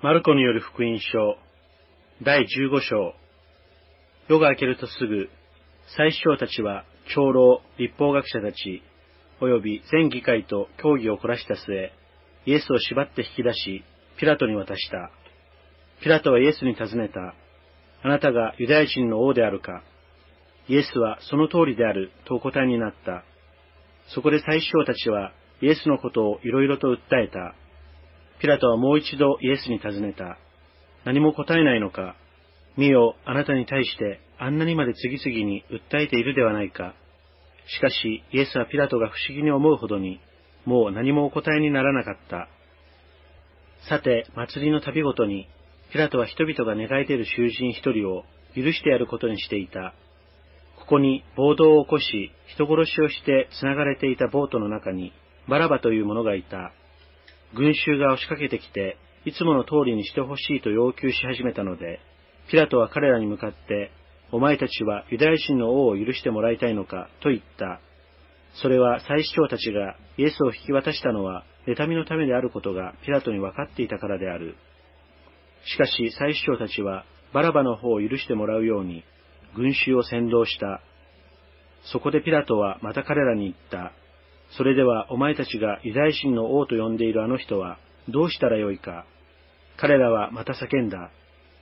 マルコによる福音書、第15章。夜が明けるとすぐ、最首長たちは、長老、立法学者たち、及び全議会と協議を凝らした末、イエスを縛って引き出し、ピラトに渡した。ピラトはイエスに尋ねた。あなたがユダヤ人の王であるかイエスはその通りであるとお答えになった。そこで最首長たちはイエスのことをいろいろと訴えた。ピラトはもう一度イエスに尋ねた。何も答えないのか見よ、あなたに対してあんなにまで次々に訴えているではないか。しかし、イエスはピラトが不思議に思うほどに、もう何もお答えにならなかった。さて、祭りの旅ごとに、ピラトは人々が願い出る囚人一人を許してやることにしていた。ここに暴動を起こし、人殺しをして繋がれていたボートの中に、バラバという者がいた。群衆が押しかけてきて、いつもの通りにしてほしいと要求し始めたので、ピラトは彼らに向かって、お前たちはユダヤ人の王を許してもらいたいのか、と言った。それは祭司長たちがイエスを引き渡したのは、妬みのためであることがピラトに分かっていたからである。しかし祭司長たちは、バラバの方を許してもらうように、群衆を先導した。そこでピラトはまた彼らに言った。それではお前たちがユダヤ人の王と呼んでいるあの人はどうしたらよいか。彼らはまた叫んだ。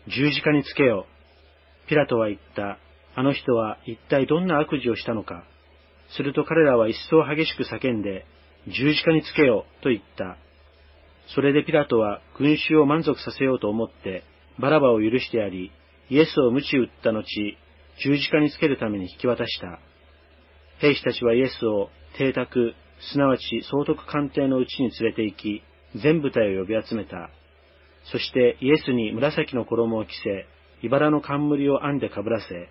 十字架につけよ。ピラトは言った。あの人は一体どんな悪事をしたのか。すると彼らは一層激しく叫んで、十字架につけよと言った。それでピラトは群衆を満足させようと思って、バラバを許してやり、イエスを鞭打った後、十字架につけるために引き渡した。兵士たちはイエスを邸宅、すなわち総督官邸のうちに連れて行き、全部隊を呼び集めた。そしてイエスに紫の衣を着せ、茨の冠を編んでかぶらせ、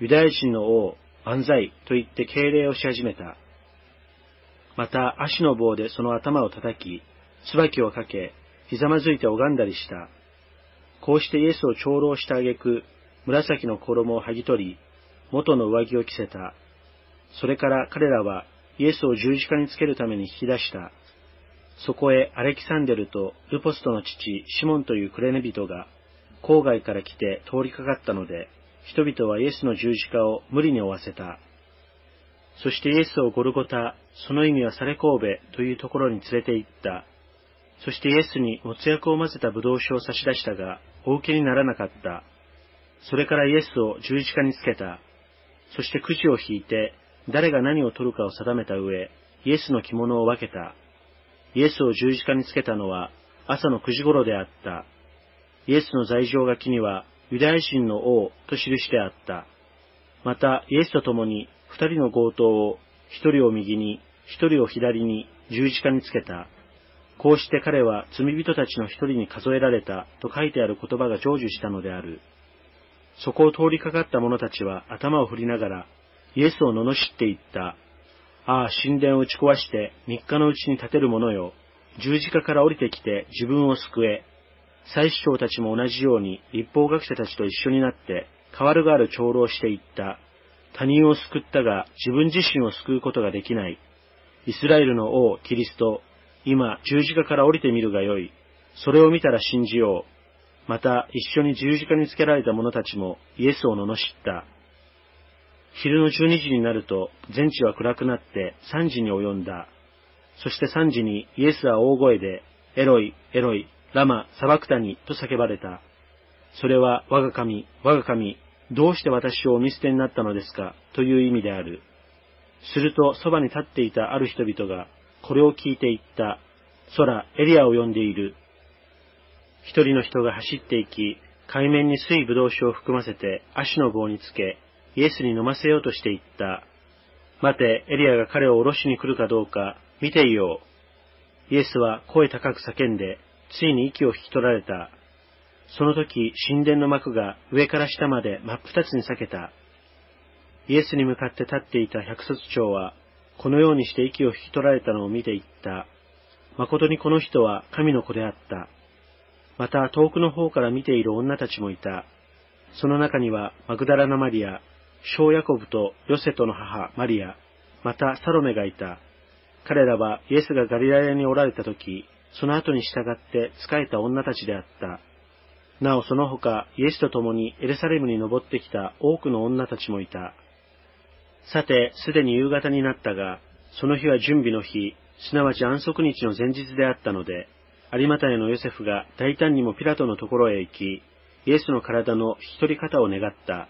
ユダヤ人の王、万歳と言って敬礼をし始めた。また足の棒でその頭を叩き、椿をかけ、ひざまずいて拝んだりした。こうしてイエスを長老した挙句、紫の衣を剥ぎ取り、元の上着を着せた。それから彼らはイエスを十字架につけるために引き出した。そこへアレキサンデルとルポストの父シモンというクレネ人が郊外から来て通りかかったので、人々はイエスの十字架を無理に負わせた。そしてイエスをゴルゴタ、その意味はサレコーベというところに連れて行った。そしてイエスにもつ薬を混ぜた葡萄酒を差し出したが、お受けにならなかった。それからイエスを十字架につけた。そしてくじを引いて、誰が何を取るかを定めた上、イエスの着物を分けた。イエスを十字架につけたのは朝の9時頃であった。イエスの罪状書きには、ユダヤ人の王と記してあった。また、イエスと共に二人の強盗を、一人を右に、一人を左に十字架につけた。こうして彼は罪人たちの一人に数えられたと書いてある言葉が成就したのである。そこを通りかかった者たちは頭を振りながら、イエスを罵っていった。ああ、神殿を打ち壊して三日のうちに立てる者よ。十字架から降りてきて自分を救え。祭司長たちも同じように立法学者たちと一緒になって、代わるがある長老していった。他人を救ったが自分自身を救うことができない。イスラエルの王、キリスト、今、十字架から降りてみるがよい。それを見たら信じよう。また、一緒に十字架につけられた者たちもイエスを罵った。昼の12時になると、全地は暗くなって3時に及んだ。そして3時にイエスは大声で、エロイ、エロイ、ラマ、サバクタニと叫ばれた。それは我が神、我が神、どうして私をお見捨てになったのですかという意味である。するとそばに立っていたある人々が、これを聞いて言った。空、エリアを呼んでいる。一人の人が走っていき、海面に水ぶどう酒を含ませて足の棒につけ、イエスに飲ませようとして言った。待て、エリアが彼を下ろしに来るかどうか、見ていよう。イエスは声高く叫んで、ついに息を引き取られた。その時、神殿の幕が上から下まで真っ二つに裂けた。イエスに向かって立っていた百卒長は、このようにして息を引き取られたのを見ていった。誠にこの人は神の子であった。また遠くの方から見ている女たちもいた。その中にはマグダラナマリア、小ヤコブとヨセトの母マリア、またサロメがいた。彼らはイエスがガリラヤにおられた時、その後に従って仕えた女たちであった。なおその他、イエスと共にエルサレムに登ってきた多くの女たちもいた。さて、すでに夕方になったが、その日は準備の日、すなわち安息日の前日であったので、有股屋のヨセフが大胆にもピラトのところへ行き、イエスの体の引き取り方を願った。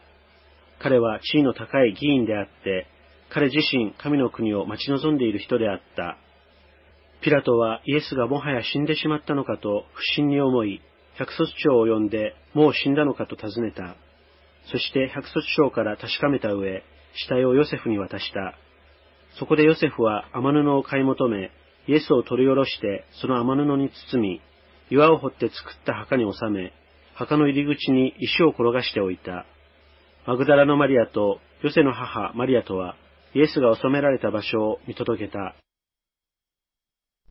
彼は地位の高い議員であって、彼自身神の国を待ち望んでいる人であった。ピラトはイエスがもはや死んでしまったのかと不審に思い、百卒長を呼んで、もう死んだのかと尋ねた。そして百卒長から確かめた上、死体をヨセフに渡した。そこでヨセフは天布を買い求め、イエスを取り下ろしてその天布に包み、岩を掘って作った墓に収め、墓の入り口に石を転がしておいた。マグダラのマリアとヨセの母マリアとは、イエスが収められた場所を見届けた。